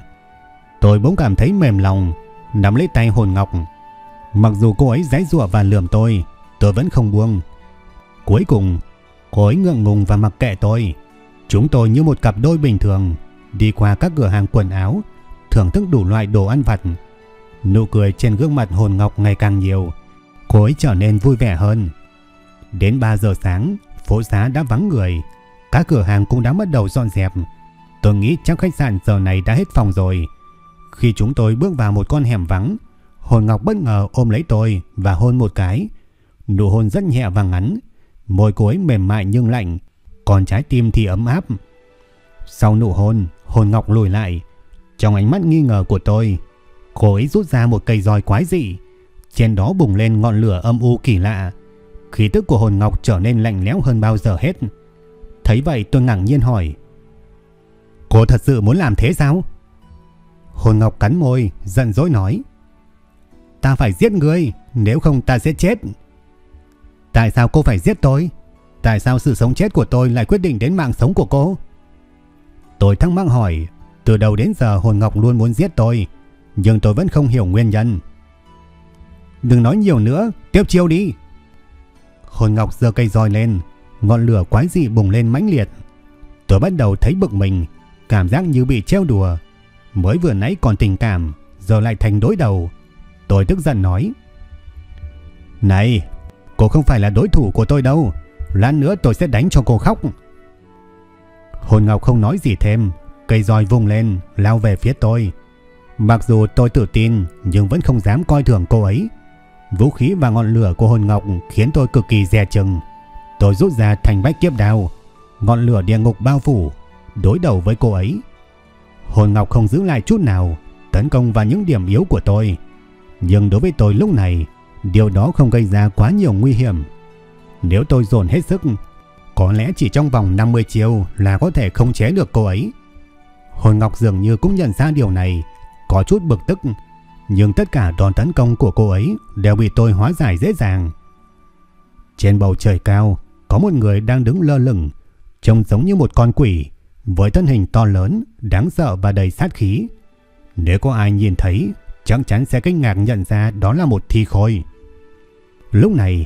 Tôi bỗng cảm thấy mềm lòng, nắm lấy tay Hồn Ngọc. Mặc dù cô ấy giãy giụa và lườm tôi, tôi vẫn không buông. Cuối cùng, cô ấy ngượng ngùng và mặc kệ tôi. Chúng tôi như một cặp đôi bình thường, đi qua các cửa hàng quần áo, thưởng thức đủ loại đồ ăn vặt. Nụ cười trên gương mặt hồn ngọc ngày càng nhiều, cô ấy trở nên vui vẻ hơn. Đến 3 giờ sáng, phố xá đã vắng người, các cửa hàng cũng đã bắt đầu dọn dẹp. Tôi nghĩ chắc khách sạn giờ này đã hết phòng rồi. Khi chúng tôi bước vào một con hẻm vắng, hồn ngọc bất ngờ ôm lấy tôi và hôn một cái. Nụ hôn rất nhẹ và ngắn, môi cô ấy mềm mại nhưng lạnh, còn trái tim thì ấm áp. Sau nụ hôn, hồn ngọc lùi lại. Trong ánh mắt nghi ngờ của tôi, cô ấy rút ra một cây roi quái dị. Trên đó bùng lên ngọn lửa âm u kỳ lạ. Khí tức của hồn ngọc trở nên lạnh lẽo hơn bao giờ hết. Thấy vậy tôi ngạc nhiên hỏi. Cô thật sự muốn làm thế sao? Hồn ngọc cắn môi, giận dỗi nói. Ta phải giết ngươi, nếu không ta sẽ chết. Tại sao cô phải giết tôi? Tại sao sự sống chết của tôi lại quyết định đến mạng sống của cô? Tôi thắc mắc hỏi, từ đầu đến giờ Hồn Ngọc luôn muốn giết tôi, nhưng tôi vẫn không hiểu nguyên nhân. Đừng nói nhiều nữa, tiếp chiêu đi. Hồn Ngọc giơ cây roi lên, ngọn lửa quái dị bùng lên mãnh liệt. Tôi bắt đầu thấy bực mình, cảm giác như bị treo đùa. Mới vừa nãy còn tình cảm, giờ lại thành đối đầu. Tôi tức giận nói. Này, cô không phải là đối thủ của tôi đâu. Lát nữa tôi sẽ đánh cho cô khóc. Hồn Ngọc không nói gì thêm, cây roi vung lên, lao về phía tôi. Mặc dù tôi tự tin nhưng vẫn không dám coi thường cô ấy. Vũ khí và ngọn lửa của hồn ngọc khiến tôi cực kỳ dè chừng. Tôi rút ra thành bách kiếp đao, ngọn lửa địa ngục bao phủ, đối đầu với cô ấy. Hồn ngọc không giữ lại chút nào, tấn công vào những điểm yếu của tôi. Nhưng đối với tôi lúc này, điều đó không gây ra quá nhiều nguy hiểm. Nếu tôi dồn hết sức, có lẽ chỉ trong vòng 50 chiêu là có thể không chế được cô ấy. Hồn Ngọc dường như cũng nhận ra điều này, có chút bực tức, nhưng tất cả đòn tấn công của cô ấy đều bị tôi hóa giải dễ dàng. Trên bầu trời cao, có một người đang đứng lơ lửng, trông giống như một con quỷ, với thân hình to lớn, đáng sợ và đầy sát khí. Nếu có ai nhìn thấy, chắc chắn sẽ kinh ngạc nhận ra đó là một thi khôi. Lúc này,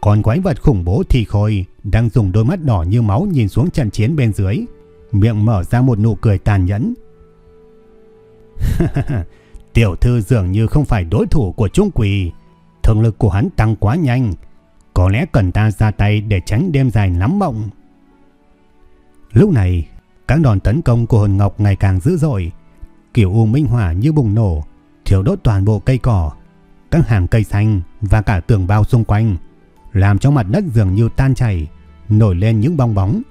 con quái vật khủng bố thi khôi đang dùng đôi mắt đỏ như máu nhìn xuống trận chiến bên dưới, miệng mở ra một nụ cười tàn nhẫn. Tiểu thư dường như không phải đối thủ của Trung Quỳ, thường lực của hắn tăng quá nhanh, có lẽ cần ta ra tay để tránh đêm dài lắm mộng. Lúc này, các đòn tấn công của hồn ngọc ngày càng dữ dội, kiểu u minh hỏa như bùng nổ, thiêu đốt toàn bộ cây cỏ, các hàng cây xanh và cả tường bao xung quanh, làm cho mặt đất dường như tan chảy, nổi lên những bong bóng.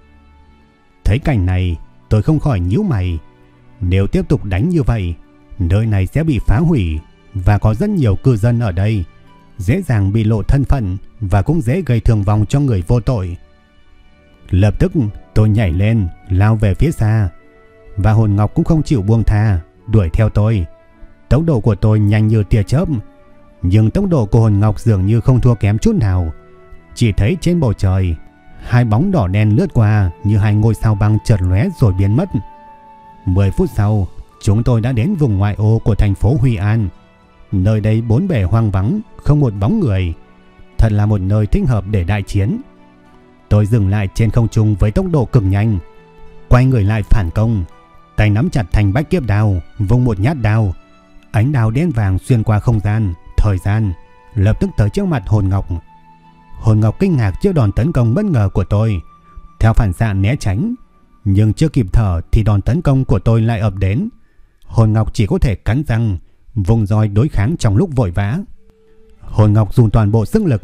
Thấy cảnh này, tôi không khỏi nhíu mày. Nếu tiếp tục đánh như vậy, nơi này sẽ bị phá hủy và có rất nhiều cư dân ở đây, dễ dàng bị lộ thân phận và cũng dễ gây thương vong cho người vô tội. Lập tức tôi nhảy lên, lao về phía xa. Và hồn ngọc cũng không chịu buông tha, đuổi theo tôi. Tốc độ của tôi nhanh như tia chớp, nhưng tốc độ của hồn ngọc dường như không thua kém chút nào. Chỉ thấy trên bầu trời, hai bóng đỏ đen lướt qua như hai ngôi sao băng chợt lóe rồi biến mất. 10 phút sau, chúng tôi đã đến vùng ngoại ô của thành phố Huy An. Nơi đây bốn bề hoang vắng, không một bóng người. Thật là một nơi thích hợp để đại chiến. Tôi dừng lại trên không trung với tốc độ cực nhanh, quay người lại phản công, tay nắm chặt thành bách kiếp đao, vung một nhát đao. Ánh đao đen vàng xuyên qua không gian, thời gian, lập tức tới trước mặt hồn ngọc. Hồn Ngọc kinh ngạc trước đòn tấn công bất ngờ của tôi. Theo phản xạ né tránh. Nhưng chưa kịp thở thì đòn tấn công của tôi lại ập đến. Hồn Ngọc chỉ có thể cắn răng, vùng roi đối kháng trong lúc vội vã. Hồn Ngọc dùng toàn bộ sức lực.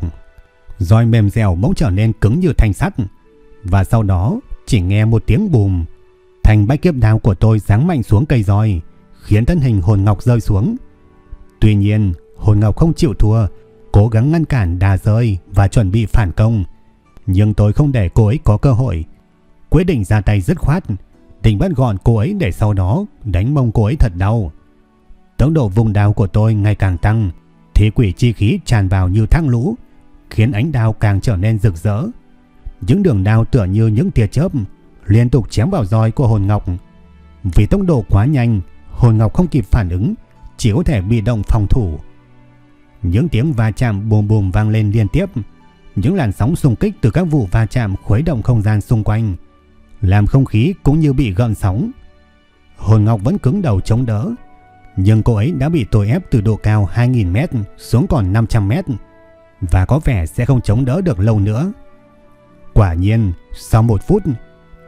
Roi mềm dẻo bỗng trở nên cứng như thanh sắt. Và sau đó chỉ nghe một tiếng bùm. Thành bách kiếp đao của tôi giáng mạnh xuống cây roi, khiến thân hình hồn Ngọc rơi xuống. Tuy nhiên, hồn Ngọc không chịu thua cố gắng ngăn cản đà rơi và chuẩn bị phản công. Nhưng tôi không để cô ấy có cơ hội. Quyết định ra tay dứt khoát, định bắt gọn cô ấy để sau đó đánh mông cô ấy thật đau. Tốc độ vùng đao của tôi ngày càng tăng, thế quỷ chi khí tràn vào như thác lũ, khiến ánh đao càng trở nên rực rỡ. Những đường đao tựa như những tia chớp liên tục chém vào roi của hồn ngọc. Vì tốc độ quá nhanh, hồn ngọc không kịp phản ứng, chỉ có thể bị động phòng thủ. Những tiếng va chạm bùm bùm vang lên liên tiếp. Những làn sóng xung kích từ các vụ va chạm khuấy động không gian xung quanh, làm không khí cũng như bị gợn sóng. Hồn Ngọc vẫn cứng đầu chống đỡ, nhưng cô ấy đã bị tôi ép từ độ cao 2.000m xuống còn 500m và có vẻ sẽ không chống đỡ được lâu nữa. Quả nhiên, sau một phút,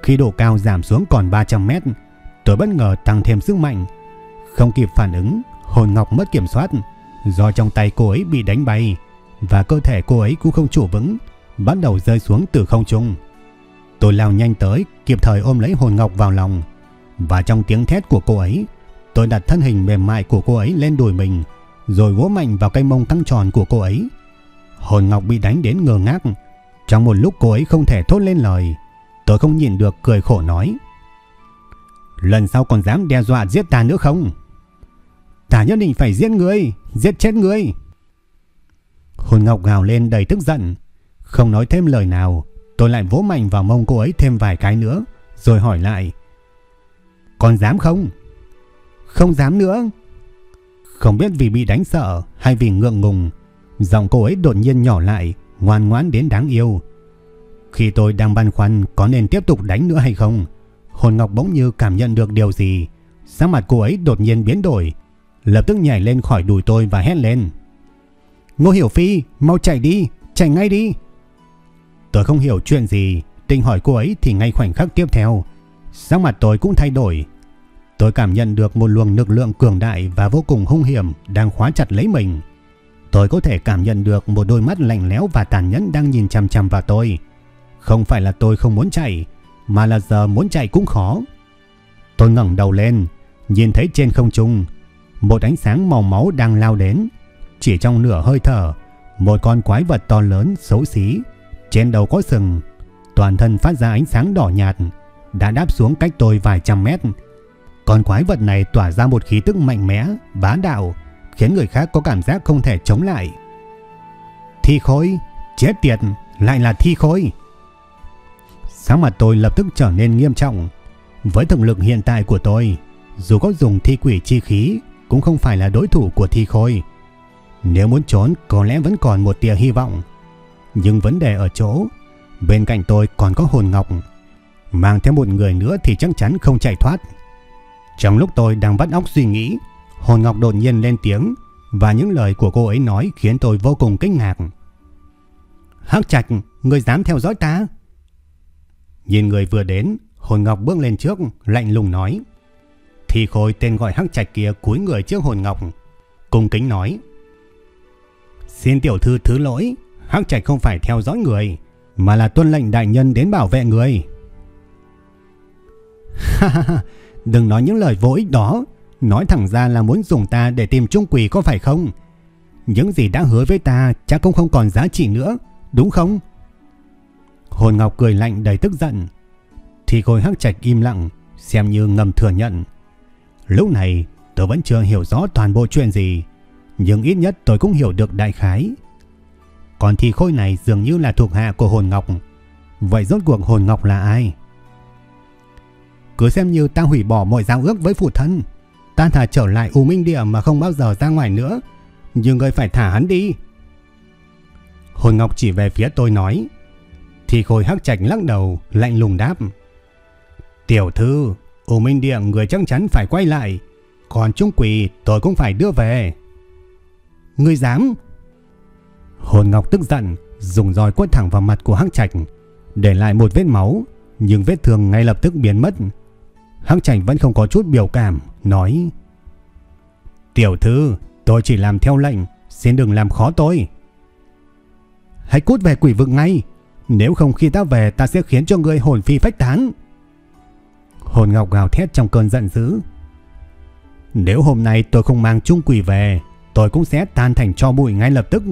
khi độ cao giảm xuống còn 300m, tôi bất ngờ tăng thêm sức mạnh. Không kịp phản ứng, hồn Ngọc mất kiểm soát, do trong tay cô ấy bị đánh bay và cơ thể cô ấy cũng không trụ vững, bắt đầu rơi xuống từ không trung. Tôi lao nhanh tới, kịp thời ôm lấy hồn ngọc vào lòng. Và trong tiếng thét của cô ấy, tôi đặt thân hình mềm mại của cô ấy lên đùi mình, rồi vỗ mạnh vào cây mông căng tròn của cô ấy. Hồn ngọc bị đánh đến ngơ ngác. Trong một lúc cô ấy không thể thốt lên lời, tôi không nhìn được cười khổ nói. Lần sau còn dám đe dọa giết ta nữa không? Ta nhất định phải giết ngươi, giết chết ngươi. Hồn Ngọc gào lên đầy tức giận, không nói thêm lời nào, tôi lại vỗ mạnh vào mông cô ấy thêm vài cái nữa, rồi hỏi lại. Còn dám không? Không dám nữa. Không biết vì bị đánh sợ hay vì ngượng ngùng, giọng cô ấy đột nhiên nhỏ lại, ngoan ngoãn đến đáng yêu. Khi tôi đang băn khoăn có nên tiếp tục đánh nữa hay không, Hồn Ngọc bỗng như cảm nhận được điều gì. Sắc mặt cô ấy đột nhiên biến đổi, lập tức nhảy lên khỏi đùi tôi và hét lên. Ngô Hiểu Phi, mau chạy đi, chạy ngay đi. Tôi không hiểu chuyện gì, Tình hỏi cô ấy thì ngay khoảnh khắc tiếp theo, sắc mặt tôi cũng thay đổi. tôi cảm nhận được một luồng lực lượng cường đại và vô cùng hung hiểm đang khóa chặt lấy mình. Tôi có thể cảm nhận được một đôi mắt lạnh lẽo và tàn nhẫn đang nhìn chằm chằm vào tôi. Không phải là tôi không muốn chạy, mà là giờ muốn chạy cũng khó. Tôi ngẩng đầu lên, nhìn thấy trên không trung một ánh sáng màu máu đang lao đến. Chỉ trong nửa hơi thở, một con quái vật to lớn xấu xí, trên đầu có sừng, toàn thân phát ra ánh sáng đỏ nhạt, đã đáp xuống cách tôi vài trăm mét. Con quái vật này tỏa ra một khí tức mạnh mẽ, bá đạo, khiến người khác có cảm giác không thể chống lại. Thi khối, chết tiệt, lại là thi khối. Sáng mặt tôi lập tức trở nên nghiêm trọng. Với thực lực hiện tại của tôi, dù có dùng thi quỷ chi khí cũng không phải là đối thủ của thi khôi. Nếu muốn trốn có lẽ vẫn còn một tia hy vọng. Nhưng vấn đề ở chỗ, bên cạnh tôi còn có hồn ngọc. Mang theo một người nữa thì chắc chắn không chạy thoát. Trong lúc tôi đang vắt óc suy nghĩ, hồn ngọc đột nhiên lên tiếng và những lời của cô ấy nói khiến tôi vô cùng kinh ngạc. Hắc Trạch, người dám theo dõi ta? Nhìn người vừa đến, hồn ngọc bước lên trước, lạnh lùng nói. Thì khôi tên gọi hắc trạch kia cúi người trước hồn ngọc. Cung kính nói. Xin tiểu thư thứ lỗi. Hắc trạch không phải theo dõi người. Mà là tuân lệnh đại nhân đến bảo vệ người. Ha ha ha. Đừng nói những lời vô ích đó. Nói thẳng ra là muốn dùng ta để tìm trung quỷ có phải không? Những gì đã hứa với ta chắc cũng không còn giá trị nữa. Đúng không? Hồn Ngọc cười lạnh đầy tức giận. Thì khôi hắc trạch im lặng, xem như ngầm thừa nhận. Lúc này tôi vẫn chưa hiểu rõ toàn bộ chuyện gì, nhưng ít nhất tôi cũng hiểu được đại khái. Còn thì khôi này dường như là thuộc hạ của hồn ngọc. Vậy rốt cuộc hồn ngọc là ai? Cứ xem như ta hủy bỏ mọi giao ước với phụ thân. Ta thả trở lại U Minh Địa mà không bao giờ ra ngoài nữa. Nhưng người phải thả hắn đi. Hồn Ngọc chỉ về phía tôi nói. Thì khôi hắc trạch lắc đầu, lạnh lùng đáp. Tiểu thư, U Minh Địa người chắc chắn phải quay lại. Còn Trung Quỷ tôi cũng phải đưa về. Ngươi dám? Hồn Ngọc tức giận, dùng roi quất thẳng vào mặt của Hắc Trạch, để lại một vết máu, nhưng vết thương ngay lập tức biến mất. Hắc Trạch vẫn không có chút biểu cảm, nói: "Tiểu thư, tôi chỉ làm theo lệnh, xin đừng làm khó tôi." Hãy cút về quỷ vực ngay, nếu không khi ta về ta sẽ khiến cho ngươi hồn phi phách tán. Hồn Ngọc gào thét trong cơn giận dữ. Nếu hôm nay tôi không mang Chung Quỷ về, tôi cũng sẽ tan thành cho bụi ngay lập tức.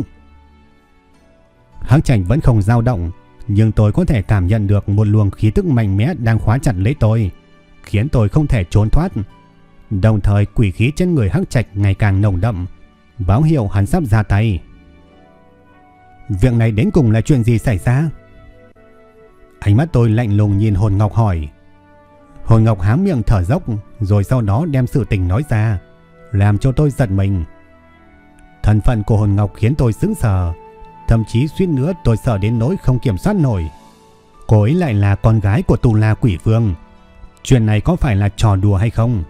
Hắc Trạch vẫn không dao động, nhưng tôi có thể cảm nhận được một luồng khí tức mạnh mẽ đang khóa chặt lấy tôi, khiến tôi không thể trốn thoát. Đồng thời quỷ khí trên người Hắc Trạch ngày càng nồng đậm, báo hiệu hắn sắp ra tay. Việc này đến cùng là chuyện gì xảy ra? Ánh mắt tôi lạnh lùng nhìn hồn ngọc hỏi. Hồn Ngọc há miệng thở dốc rồi sau đó đem sự tình nói ra, làm cho tôi giật mình. Thân phận của Hồn Ngọc khiến tôi sững sờ, thậm chí suýt nữa tôi sợ đến nỗi không kiểm soát nổi. Cô ấy lại là con gái của Tù La Quỷ Vương. Chuyện này có phải là trò đùa hay không?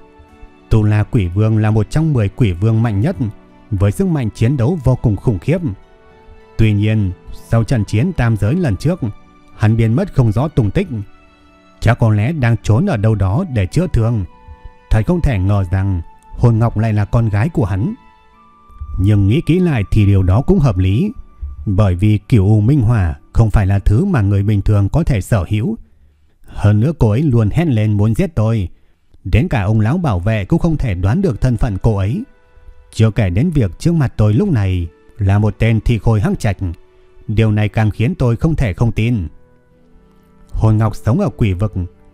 Tù La Quỷ Vương là một trong 10 quỷ vương mạnh nhất, với sức mạnh chiến đấu vô cùng khủng khiếp. Tuy nhiên, sau trận chiến tam giới lần trước, hắn biến mất không rõ tung tích, Chắc có lẽ đang trốn ở đâu đó để chữa thương. Thật không thể ngờ rằng Hồn Ngọc lại là con gái của hắn. Nhưng nghĩ kỹ lại thì điều đó cũng hợp lý. Bởi vì kiểu U Minh Hỏa không phải là thứ mà người bình thường có thể sở hữu. Hơn nữa cô ấy luôn hét lên muốn giết tôi. Đến cả ông lão bảo vệ cũng không thể đoán được thân phận cô ấy. Chưa kể đến việc trước mặt tôi lúc này là một tên thi khôi hăng trạch. Điều này càng khiến tôi không thể không tin. Hồn Ngọc sống ở quỷ vực,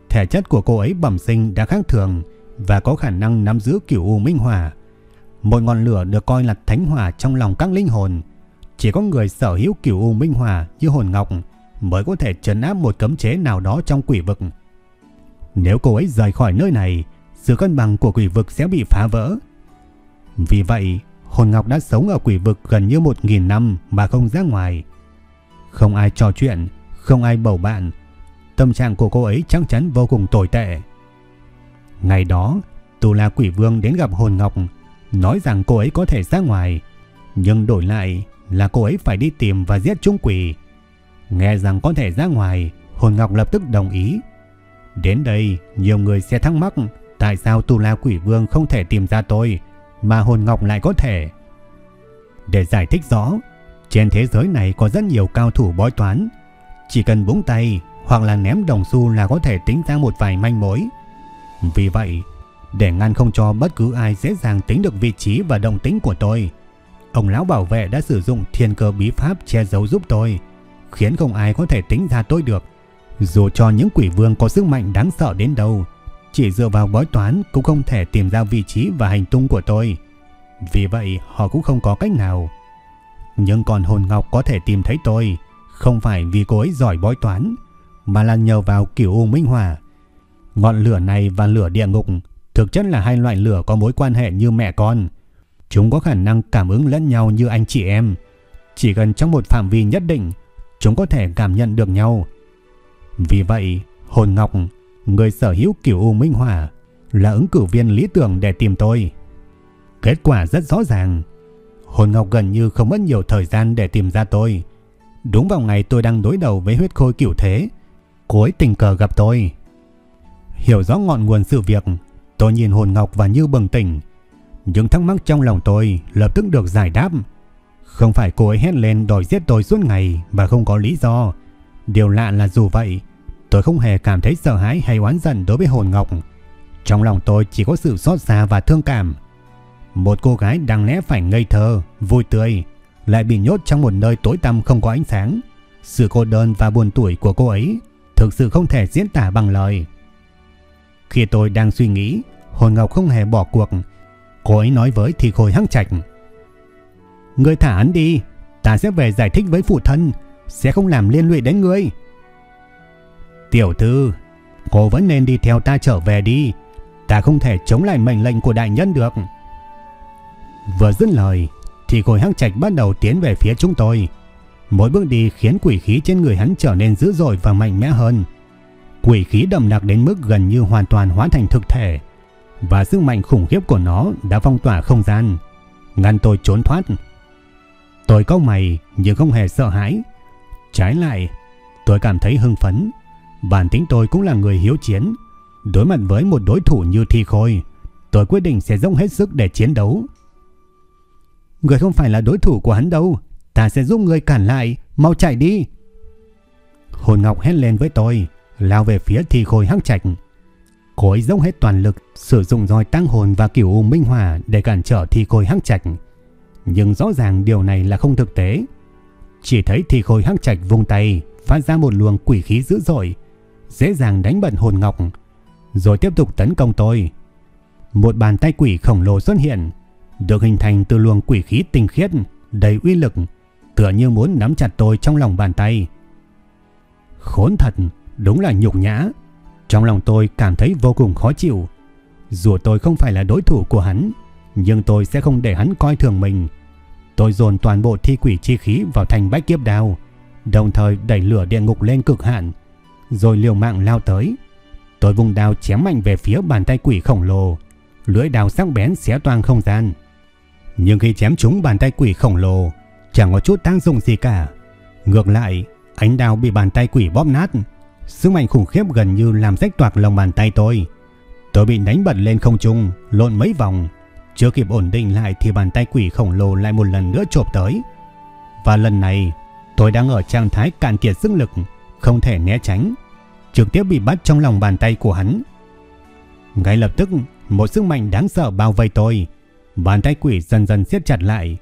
thể chất của cô ấy bẩm sinh đã khác thường và có khả năng nắm giữ kiểu u minh hỏa. Một ngọn lửa được coi là thánh hỏa trong lòng các linh hồn. Chỉ có người sở hữu kiểu u minh hòa như hồn ngọc mới có thể trấn áp một cấm chế nào đó trong quỷ vực. Nếu cô ấy rời khỏi nơi này, sự cân bằng của quỷ vực sẽ bị phá vỡ. Vì vậy, hồn ngọc đã sống ở quỷ vực gần như một nghìn năm mà không ra ngoài. Không ai trò chuyện, không ai bầu bạn, Tâm trạng của cô ấy chắc chắn vô cùng tồi tệ. Ngày đó, Tù La Quỷ Vương đến gặp Hồn Ngọc, nói rằng cô ấy có thể ra ngoài, nhưng đổi lại là cô ấy phải đi tìm và giết Trung Quỷ. Nghe rằng có thể ra ngoài, Hồn Ngọc lập tức đồng ý. Đến đây, nhiều người sẽ thắc mắc Tại sao Tu La Quỷ Vương không thể tìm ra tôi mà hồn ngọc lại có thể? Để giải thích rõ, trên thế giới này có rất nhiều cao thủ bói toán. Chỉ cần búng tay hoặc là ném đồng xu là có thể tính ra một vài manh mối. Vì vậy, để ngăn không cho bất cứ ai dễ dàng tính được vị trí và động tính của tôi, ông lão bảo vệ đã sử dụng thiên cơ bí pháp che giấu giúp tôi, khiến không ai có thể tính ra tôi được. Dù cho những quỷ vương có sức mạnh đáng sợ đến đâu, chỉ dựa vào bói toán cũng không thể tìm ra vị trí và hành tung của tôi. Vì vậy họ cũng không có cách nào. Nhưng còn hồn ngọc có thể tìm thấy tôi, không phải vì cô ấy giỏi bói toán, mà là nhờ vào kiểu u minh hỏa. Ngọn lửa này và lửa địa ngục thực chất là hai loại lửa có mối quan hệ như mẹ con. Chúng có khả năng cảm ứng lẫn nhau như anh chị em. Chỉ cần trong một phạm vi nhất định, chúng có thể cảm nhận được nhau. Vì vậy, hồn ngọc, người sở hữu kiểu u minh hỏa, là ứng cử viên lý tưởng để tìm tôi. Kết quả rất rõ ràng. Hồn Ngọc gần như không mất nhiều thời gian để tìm ra tôi. Đúng vào ngày tôi đang đối đầu với huyết khôi kiểu thế, cô ấy tình cờ gặp tôi. Hiểu rõ ngọn nguồn sự việc, tôi nhìn Hồn Ngọc và như bừng tỉnh. Những thắc mắc trong lòng tôi lập tức được giải đáp. Không phải cô ấy hét lên đòi giết tôi suốt ngày và không có lý do. Điều lạ là dù vậy, tôi không hề cảm thấy sợ hãi hay oán giận đối với Hồn Ngọc. Trong lòng tôi chỉ có sự xót xa và thương cảm. Một cô gái đáng lẽ phải ngây thơ, vui tươi, lại bị nhốt trong một nơi tối tăm không có ánh sáng. Sự cô đơn và buồn tuổi của cô ấy thực sự không thể diễn tả bằng lời. Khi tôi đang suy nghĩ, hồn ngọc không hề bỏ cuộc. Cô ấy nói với thì khôi hăng trạch. Ngươi thả hắn đi, ta sẽ về giải thích với phụ thân, sẽ không làm liên lụy đến ngươi. Tiểu thư, cô vẫn nên đi theo ta trở về đi. Ta không thể chống lại mệnh lệnh của đại nhân được. Vừa dứt lời thì Khôi hăng trạch bắt đầu tiến về phía chúng tôi. Mỗi bước đi khiến quỷ khí trên người hắn trở nên dữ dội và mạnh mẽ hơn. Quỷ khí đậm đặc đến mức gần như hoàn toàn hóa thành thực thể. Và sức mạnh khủng khiếp của nó đã phong tỏa không gian. Ngăn tôi trốn thoát. Tôi cau mày nhưng không hề sợ hãi. Trái lại, tôi cảm thấy hưng phấn. Bản tính tôi cũng là người hiếu chiến. Đối mặt với một đối thủ như Thi Khôi, tôi quyết định sẽ dốc hết sức để chiến đấu. Người không phải là đối thủ của hắn đâu. Ta sẽ giúp người cản lại. Mau chạy đi. Hồn Ngọc hét lên với tôi. Lao về phía thi khôi hắc trạch. Cô ấy dốc hết toàn lực. Sử dụng roi tăng hồn và kiểu u minh hỏa để cản trở thi khôi hắc trạch. Nhưng rõ ràng điều này là không thực tế. Chỉ thấy thi khôi hắc trạch vung tay. Phát ra một luồng quỷ khí dữ dội. Dễ dàng đánh bận hồn Ngọc. Rồi tiếp tục tấn công tôi. Một bàn tay quỷ khổng lồ xuất hiện được hình thành từ luồng quỷ khí tinh khiết, đầy uy lực, tựa như muốn nắm chặt tôi trong lòng bàn tay. Khốn thật, đúng là nhục nhã. Trong lòng tôi cảm thấy vô cùng khó chịu. Dù tôi không phải là đối thủ của hắn, nhưng tôi sẽ không để hắn coi thường mình. Tôi dồn toàn bộ thi quỷ chi khí vào thành bách kiếp đao, đồng thời đẩy lửa địa ngục lên cực hạn, rồi liều mạng lao tới. Tôi vùng đao chém mạnh về phía bàn tay quỷ khổng lồ, lưỡi đao sắc bén xé toang không gian. Nhưng khi chém trúng bàn tay quỷ khổng lồ, chẳng có chút tác dụng gì cả. Ngược lại, ánh đao bị bàn tay quỷ bóp nát. Sức mạnh khủng khiếp gần như làm rách toạc lòng bàn tay tôi. Tôi bị đánh bật lên không trung, lộn mấy vòng. Chưa kịp ổn định lại thì bàn tay quỷ khổng lồ lại một lần nữa chộp tới. Và lần này, tôi đang ở trạng thái cạn kiệt sức lực, không thể né tránh. Trực tiếp bị bắt trong lòng bàn tay của hắn. Ngay lập tức, một sức mạnh đáng sợ bao vây tôi. Bàn tay quỷ dần dần siết chặt lại.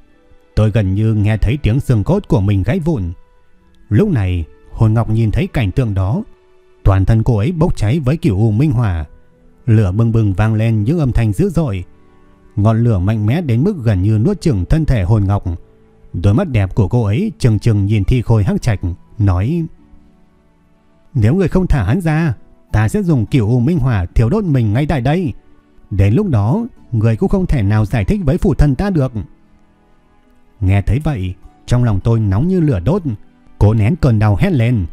Tôi gần như nghe thấy tiếng xương cốt của mình gãy vụn. Lúc này, hồn ngọc nhìn thấy cảnh tượng đó. Toàn thân cô ấy bốc cháy với kiểu u minh hỏa. Lửa bừng bừng vang lên những âm thanh dữ dội. Ngọn lửa mạnh mẽ đến mức gần như nuốt chửng thân thể hồn ngọc. Đôi mắt đẹp của cô ấy chừng chừng nhìn thi khôi hắc trạch, nói Nếu người không thả hắn ra, ta sẽ dùng kiểu u minh hỏa thiêu đốt mình ngay tại đây. Đến lúc đó, người cũng không thể nào giải thích với phụ thân ta được. Nghe thấy vậy, trong lòng tôi nóng như lửa đốt, cố nén cơn đau hét lên.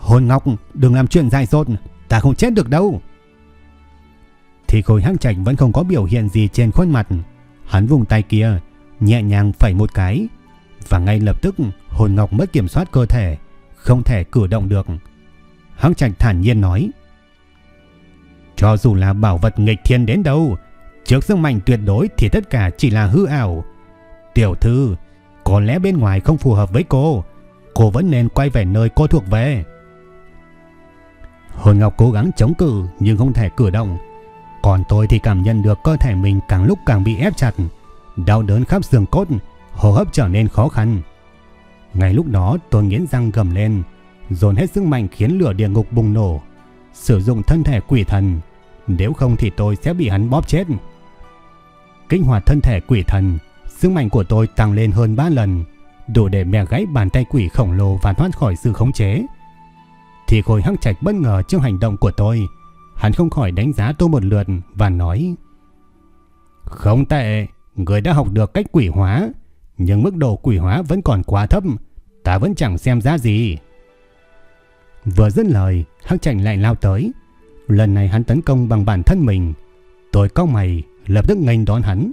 Hồn Ngọc, đừng làm chuyện dại dột, ta không chết được đâu. Thì khối hắc trạch vẫn không có biểu hiện gì trên khuôn mặt. Hắn vùng tay kia, nhẹ nhàng phẩy một cái, và ngay lập tức hồn Ngọc mất kiểm soát cơ thể, không thể cử động được. Hắc trạch thản nhiên nói. Cho dù là bảo vật nghịch thiên đến đâu, trước sức mạnh tuyệt đối thì tất cả chỉ là hư ảo. Tiểu thư, có lẽ bên ngoài không phù hợp với cô, cô vẫn nên quay về nơi cô thuộc về. Hồn Ngọc cố gắng chống cự nhưng không thể cử động. Còn tôi thì cảm nhận được cơ thể mình càng lúc càng bị ép chặt, đau đớn khắp xương cốt, hô hấp trở nên khó khăn. Ngay lúc đó tôi nghiến răng gầm lên, dồn hết sức mạnh khiến lửa địa ngục bùng nổ, sử dụng thân thể quỷ thần, nếu không thì tôi sẽ bị hắn bóp chết. Kích hoạt thân thể quỷ thần, sức mạnh của tôi tăng lên hơn 3 lần, đủ để mẹ gãy bàn tay quỷ khổng lồ và thoát khỏi sự khống chế. Thì khôi hắc trạch bất ngờ trước hành động của tôi, hắn không khỏi đánh giá tôi một lượt và nói Không tệ, người đã học được cách quỷ hóa, nhưng mức độ quỷ hóa vẫn còn quá thấp, ta vẫn chẳng xem ra gì. Vừa dứt lời, Hắc Trạch lại lao tới. Lần này hắn tấn công bằng bản thân mình. Tôi cau mày, lập tức nghênh đón hắn.